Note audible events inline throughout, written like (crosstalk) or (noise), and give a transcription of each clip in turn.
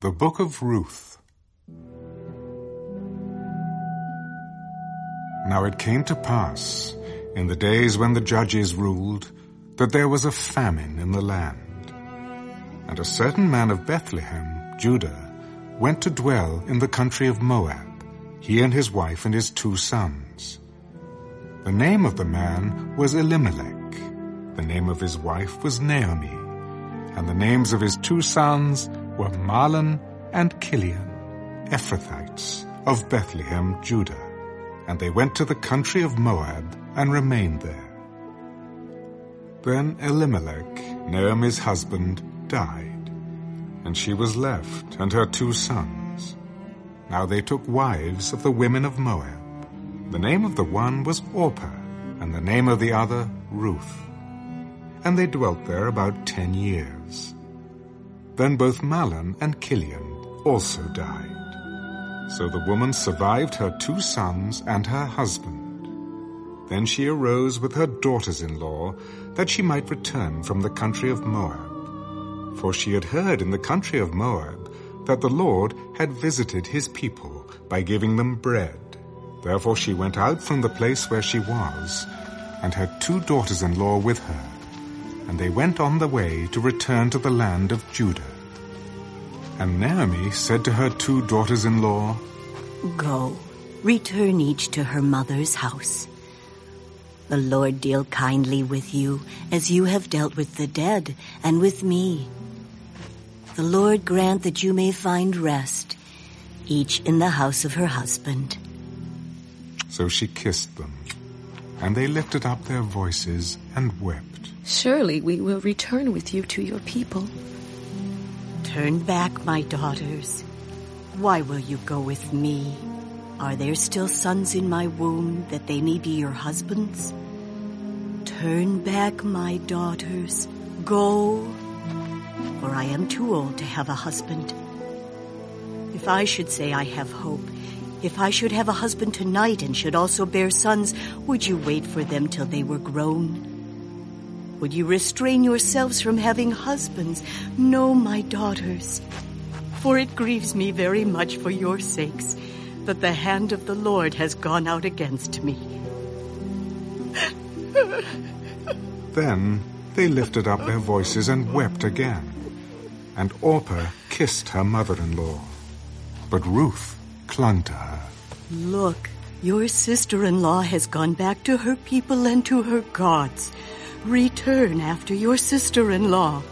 The Book of Ruth. Now it came to pass, in the days when the judges ruled, that there was a famine in the land. And a certain man of Bethlehem, Judah, went to dwell in the country of Moab, he and his wife and his two sons. The name of the man was Elimelech, the name of his wife was Naomi, and the names of his two sons were Mahlon and Chilion, Ephrathites of Bethlehem, Judah. And they went to the country of Moab and remained there. Then Elimelech, Naomi's husband, died, and she was left and her two sons. Now they took wives of the women of Moab. The name of the one was Orpah, and the name of the other Ruth. And they dwelt there about ten years. Then both Mahlon and Chilion also died. So the woman survived her two sons and her husband. Then she arose with her daughters-in-law that she might return from the country of Moab. For she had heard in the country of Moab that the Lord had visited his people by giving them bread. Therefore she went out from the place where she was, and her two daughters-in-law with her. And they went on the way to return to the land of Judah. And Naomi said to her two daughters-in-law, Go, return each to her mother's house. The Lord deal kindly with you, as you have dealt with the dead and with me. The Lord grant that you may find rest, each in the house of her husband. So she kissed them, and they lifted up their voices and wept. Surely we will return with you to your people. Turn back, my daughters. Why will you go with me? Are there still sons in my womb that they may be your husbands? Turn back, my daughters. Go, for I am too old to have a husband. If I should say I have hope, if I should have a husband tonight and should also bear sons, would you wait for them till they were grown? Would you restrain yourselves from having husbands? No, my daughters. For it grieves me very much for your sakes that the hand of the Lord has gone out against me. (laughs) Then they lifted up their voices and wept again. And Orpah kissed her mother-in-law. But Ruth clung to her. Look, your sister-in-law has gone back to her people and to her gods. Return after your sister-in-law.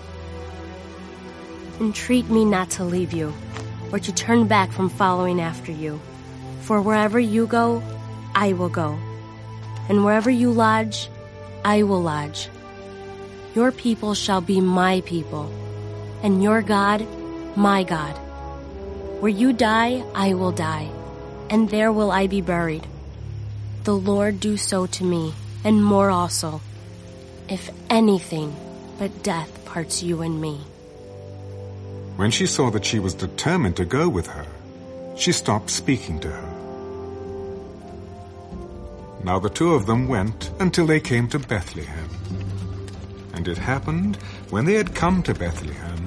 Entreat me not to leave you, or to turn back from following after you. For wherever you go, I will go. And wherever you lodge, I will lodge. Your people shall be my people, and your God, my God. Where you die, I will die, and there will I be buried. The Lord do so to me, and more also, if anything but death parts you and me. When she saw that she was determined to go with her, she stopped speaking to her. Now the two of them went until they came to Bethlehem. And it happened, when they had come to Bethlehem,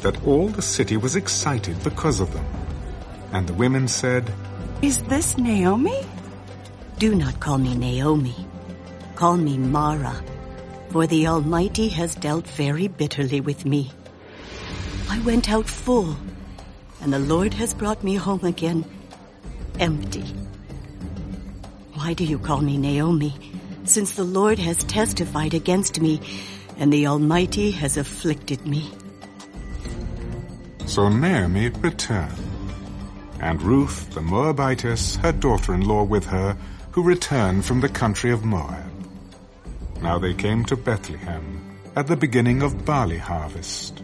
that all the city was excited because of them. And the women said, Is this Naomi? Do not call me Naomi. Call me Mara, for the Almighty has dealt very bitterly with me. I went out full, and the Lord has brought me home again empty. Why do you call me Naomi, since the Lord has testified against me, and the Almighty has afflicted me? So Naomi returned, and Ruth the Moabitess, her daughter-in-law with her, who returned from the country of Moab. Now they came to Bethlehem at the beginning of barley harvest.